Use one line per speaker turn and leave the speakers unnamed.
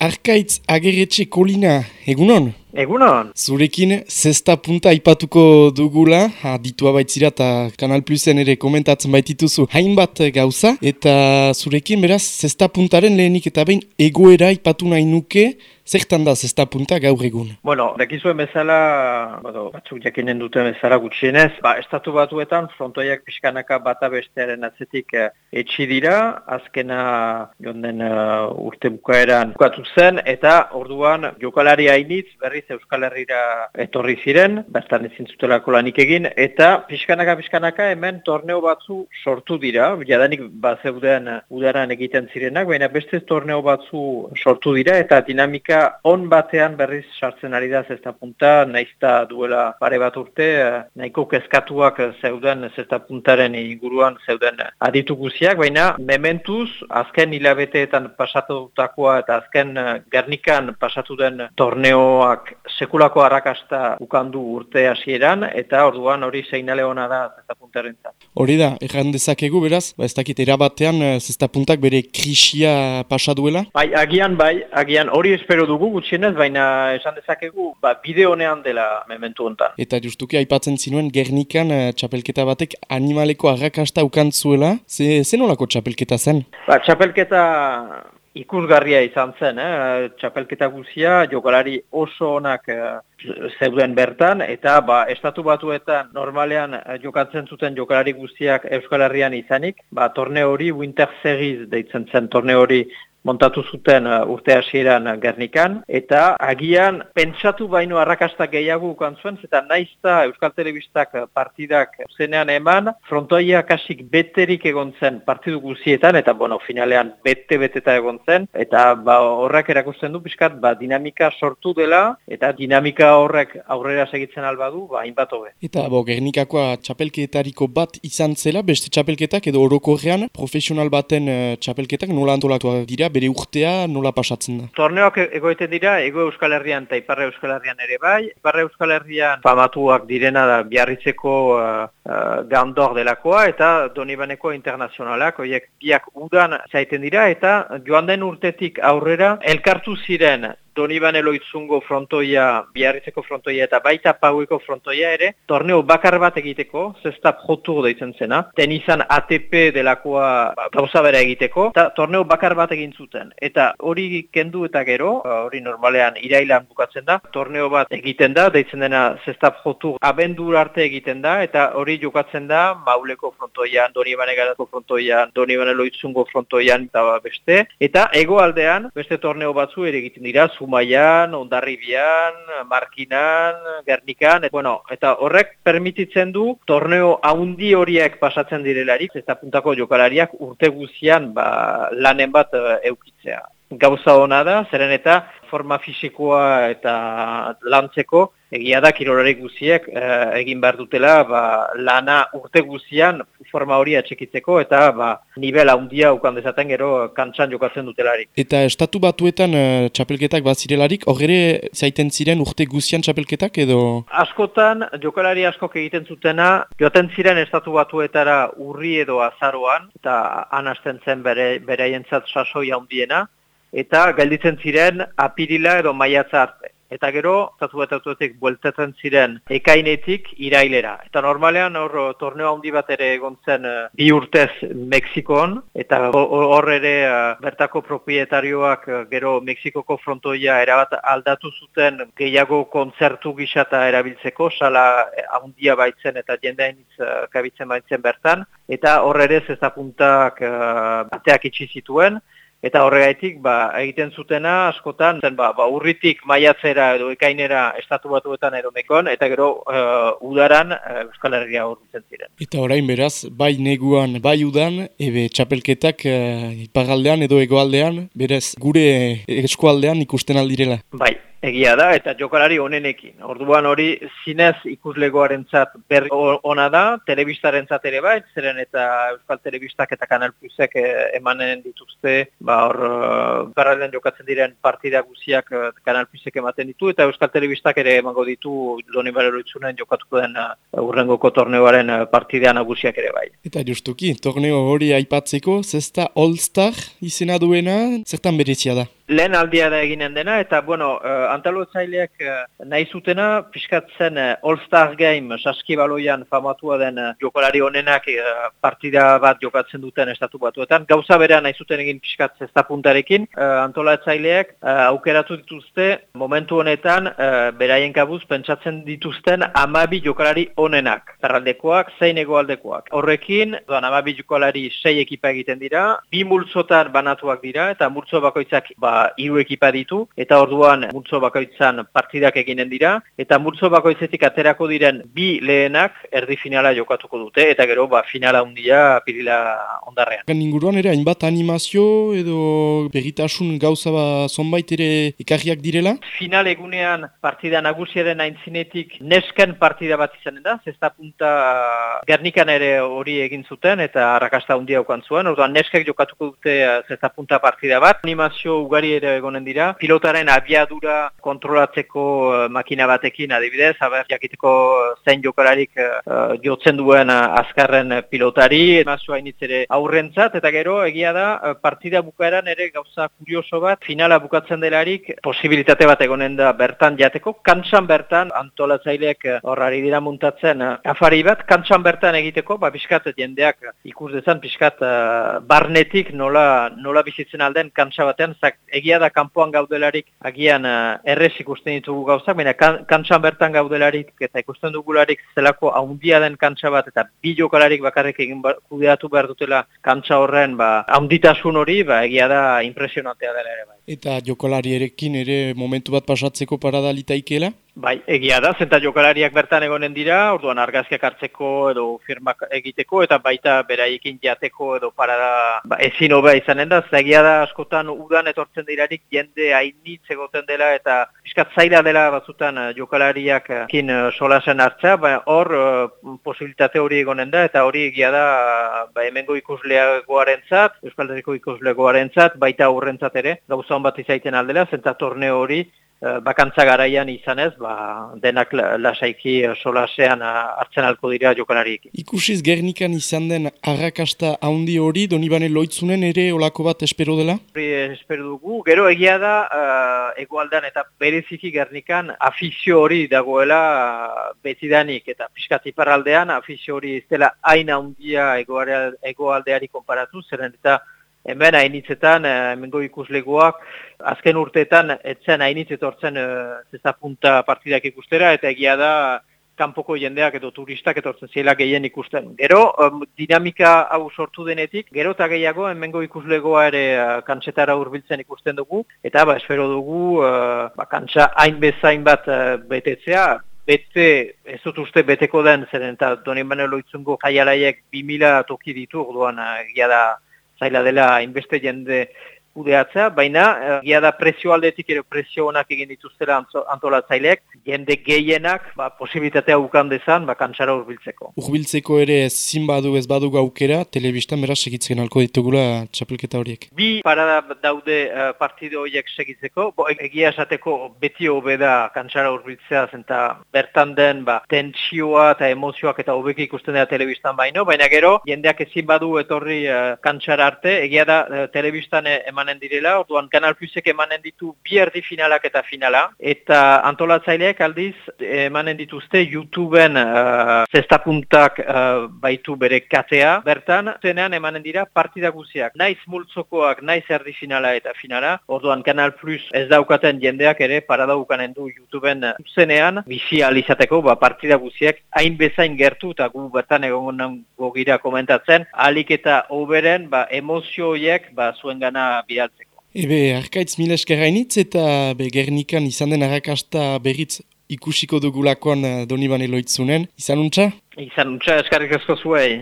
Arkaitz ageretxe kolina, egunon?
Egunon.
Zurekin, zesta punta ipatuko dugula, ditua baitzira eta Kanal Plusen ere komentatzen baitituzu hainbat gauza, eta zurekin beraz, zesta puntaren lehenik eta behin egoera ipatu nahi nuke, Zertan da zesta punta gaur egun?
Bueno, dekizuen bezala, bado, batzuk jakinen duten bezala gutxienez, ba, estatu batuetan frontoiak pixkanaka bata bestearen atzetik uh, etxi dira, azkena jonden uh, urte bukaeran bukatu zen, eta orduan jokalari hainitz berriz Euskal Herrira etorri ziren, bastan ezin zutelako lanik egin, eta pixkanaka pixkanaka hemen torneo batzu sortu dira, jadanik bazeuden udaran egiten zirenak, baina beste torneo batzu sortu dira, eta dinamika on batean berriz sartzen ari da zesta punta, naizta duela pare bat urte, nahiko kezkatuak zeuden zesta puntaren inguruan zeuden aditu guziak, baina mementuz azken hilabeteetan pasatutakoa eta azken eh, gernikan pasatu den torneoak sekulako arrakasta ukandu urte hasieran eta orduan hori zeinale hona da zesta puntaren
Hori da, erran dezakegu beraz, ba ez dakit erabatean eh, zesta puntak bere krisia pasaduela?
Bai, agian bai, agian hori espero dugu gutxienez, baina esan dezakegu ba, bide honean dela mementu hontan.
Eta justuki aipatzen zinuen Gernikan uh, txapelketa batek animaleko arrakasta ukantzuela, ze, ze nolako txapelketa zen?
Ba, txapelketa ikusgarria izan zen, eh? txapelketa guzia, jokalari oso onak eh, zeuden bertan, eta ba, estatu batuetan normalean eh, jokatzen zuten jokalari guztiak Euskal Herrian izanik, ba, torne hori Winter Series deitzen zen torne hori montatu zuten uh, urte hasieran uh, Gernikan. Eta agian pentsatu baino arrakasta gehiago ukan zuen eta naizta Euskal Telebistak uh, partidak zenean eman frontoia kasik beterik egon zen partidu guzietan eta bueno finalean bete beteta egon zen. Eta ba horrek erakusten du pixkat ba dinamika sortu dela eta dinamika horrek aurrera segitzen alba du ba hainbat hobe.
Eta bo Gernikakoa txapelketariko bat izan zela beste txapelketak edo orokorrean profesional baten txapelketak nola antolatuak dira bere urtea nola pasatzen da?
Torneoak egoeten dira, ego Euskal Herrian eta Iparre Euskal Herrian ere bai. Iparre Euskal Herrian famatuak direna da biarritzeko uh, uh, gandor delakoa eta Donibaneko internazionalak, oiek biak udan zaiten dira eta joan den urtetik aurrera elkartu ziren Doniban eloitzungo frontoia, biarritzeko frontoia eta baita paueko frontoia ere, torneo bakar bat egiteko, zestap jotur deitzen zena, tenizan ATP delakoa ba, gauza bera egiteko, eta torneo bakar bat egin zuten. Eta hori kendu eta gero, ba, hori normalean irailan bukatzen da, torneo bat egiten da, deitzen dena zestap jotur abendur arte egiten da, eta hori jokatzen da mauleko frontoian, Doniban egarako frontoian, Doniban eloitzungo frontoian eta beste, eta egoaldean beste torneo batzu ere egiten dira, Zumaian, Ondarribian, Markinan, Gernikan, et, bueno, eta horrek permititzen du torneo haundi horiek pasatzen direlarik, ez da puntako jokalariak urte guzian ba, lanen bat eukitzea. Gauza hona da, zeren eta forma fisikoa eta lantzeko, egia da kirolari guziek eh, egin behar dutela ba, lana urte guzian forma hori atxekitzeko eta ba, nivel handia ukan dezaten gero kantsan jokatzen dutelarik.
Eta estatu batuetan uh, txapelketak bat zirelarik, horre zaiten ziren urte guzian txapelketak edo?
Askotan, jokalari askok egiten zutena, joaten ziren estatu batuetara urri edo azaroan, eta anasten zen bere, bere sasoi handiena, eta gelditzen ziren apirila edo maiatza arte. Eta gero, zatu bat autoetik bueltatzen ziren ekainetik irailera. Eta normalean hor torneo handi bat ere egon zen uh, bi urtez Mexikon, eta hor ere uh, bertako propietarioak uh, gero Mexikoko frontoia erabat aldatu zuten gehiago kontzertu gisata erabiltzeko, sala handia baitzen eta jendeainitz uh, kabitzen baitzen bertan. Eta hor ere zezapuntak uh, bateak itxi zituen, Eta horregaitik, ba, egiten zutena askotan, zen, ba, ba, urritik maiatzera edo ekainera estatu batuetan edo mekon, eta gero uh, udaran uh, Euskal Herria horretzen ziren.
Eta orain beraz, bai neguan, bai udan, ebe txapelketak uh, ipagaldean edo egoaldean, beraz, gure eskualdean ikusten aldirela.
Bai, Egia da, eta jokalari onenekin. Orduan hori zinez ikuslegoaren zat berri ona da, telebistaren zat ere bai, zeren eta Euskal Telebistak eta Kanal Plusek eh, emanen dituzte, ba hor, uh, jokatzen diren partida guziak uh, Kanal Plusek ematen ditu, eta Euskal Telebistak ere emango ditu Doni Baleroitzunen jokatuko den urrengoko torneoaren partidea nagusiak ere bai.
Eta justuki, torneo hori aipatzeko, zesta All Star izena duena, zertan berezia da?
Lehen aldia da eginen dena, eta, bueno, uh, antalotzaileak uh, nahi zutena, piskatzen uh, All-Star Game saskibaloian famatua den uh, jokolari honenak uh, partida bat jokatzen duten estatu batuetan. Gauza berean nahi zuten egin piskat zesta puntarekin, uh, antolatzaileak uh, aukeratu dituzte, momentu honetan, uh, beraien kabuz, pentsatzen dituzten amabi jokalari honenak. Zerraldekoak, zein egoaldekoak. Horrekin, doan, amabi jokalari sei ekipa egiten dira, bi multzotan banatuak dira, eta multzo bakoitzak ba, hiru ekipa ditu eta orduan multzo bakoitzan partidak eginen dira eta multzo bakoitzetik aterako diren bi lehenak erdi finala jokatuko dute eta gero ba finala handia pirila ondarrean.
Inguruan ere hainbat animazio edo begitasun gauza ba zonbait ere ekarriak direla?
Final egunean partida nagusiaren aintzinetik nesken partida bat izanen da, zesta punta Gernikan ere hori egin zuten eta arrakasta handia ukan zuen, orduan neskek jokatuko dute zesta punta partida bat. Animazio ugari ere egonen dira. Pilotaren abiadura kontrolatzeko uh, makina batekin adibidez, haber jakiteko zein jokalarik uh, jotzen duen uh, azkarren pilotari, emazua ere aurrentzat, eta gero egia da partida bukaeran ere gauza kurioso bat, finala bukatzen delarik posibilitate bat egonen da bertan jateko, kantsan bertan antolatzaileak horrari dira muntatzen afari bat, kantsan bertan egiteko, ba, piskat jendeak ikus dezan, piskat barnetik nola, nola bizitzen alden kantsa batean, zak, egia da kanpoan gaudelarik agian uh, errez ikusten ditugu gauzak, baina kan, kantsan bertan gaudelarik eta ikusten dugularik zelako haundia den kantsa bat eta bi jokalarik bakarrik egin ba, kudeatu behar dutela kantsa horren ba, haunditasun hori, ba, egia da impresionantea dela ere bai.
Eta jokalari erekin ere momentu bat pasatzeko parada litaikela?
Bai, egia da, zenta jokalariak bertan egonen dira, orduan argazkiak hartzeko edo firmak egiteko, eta baita beraiekin jateko edo parada ba, ezin hobea izanen da, egia da askotan udan etortzen dirarik jende hainitz egoten dela, eta piskat zaila dela batzutan eh, jokalariak kin eh, solasen hartza, ba, hor uh, posibilitate hori egonen da, eta hori egia da ba, hemengo ikusleagoaren zat, Euskal ikusleagoaren zat, baita aurrentzat ere, gauza hon bat izaiten aldela, zenta torneo hori, Eh, bakantza garaian izanez, ba, denak lasaiki solasean eh, hartzen alko dira jokalariek.
Ikusiz Gernikan izan den arrakasta handi hori, Donibane loitzunen ere olako bat espero dela?
Espero dugu. Gero egia da, uh, egualdan eta bereziki Gernikan afizio hori dagoela uh, betidanik eta piskatiparraldean afizio hori ez dela hain handia egoaldeari konparatu, zeren eta hemen hainitzetan, eh, hemengo ikuslegoak, azken urteetan, etzen hainitz etortzen e, punta partidak ikustera, eta egia da, kanpoko jendeak edo turistak etortzen ziela gehien ikusten. Gero, dinamika hau sortu denetik, gero eta gehiago, hemengo ikuslegoa ere uh, kantsetara hurbiltzen ikusten dugu, eta ba, espero dugu, uh, ba, kantsa hain bezain bat betetzea, bete, ez dut uste beteko den, zeren eta Doni Manelo itzungo jaialaiek 2000 toki ditu, orduan, uh, da, zaila dela inbeste jende kudeatzea, baina uh, gia da presio aldetik ere presio honak egin dituztera antolatzaileak, jende gehienak ba, posibilitatea ukan dezan ba, kantsara urbiltzeko.
Urbiltzeko ere zin badu ez badu gaukera, telebistan beraz segitzen alko ditugula txapelketa horiek.
Bi parada daude uh, partido horiek segitzeko, bo, egia esateko beti hobeda kantsara urbiltzea zenta bertan den ba, tentsioa eta emozioak eta hobek ikusten dira telebistan baino, baina gero jendeak ezin badu etorri uh, kantsara arte, egia da uh, telebistan eman emanen direla, orduan Kanal Plusek emanen ditu bi erdi finalak eta finala, eta antolatzaileak aldiz emanen dituzte YouTubeen uh, zestapuntak uh, baitu bere katea, bertan zenean emanen dira partida guziak, naiz multzokoak, naiz erdi finala eta finala, orduan Kanal Plus ez daukaten jendeak ere parada ukanen du YouTubeen zenean, bizi alizateko ba, partida guziak, hain bezain gertu eta gu bertan egon gogira komentatzen, alik eta oberen ba, emozioiek ba, zuen gana bidaltzeko.
Ebe, arkaitz mila eskerrainitz eta be, gernikan izan den arrakasta berriz ikusiko dugulakoan eh, Donibane loitzunen. Izan untxa?
Izan untxa eskarrik asko zuei.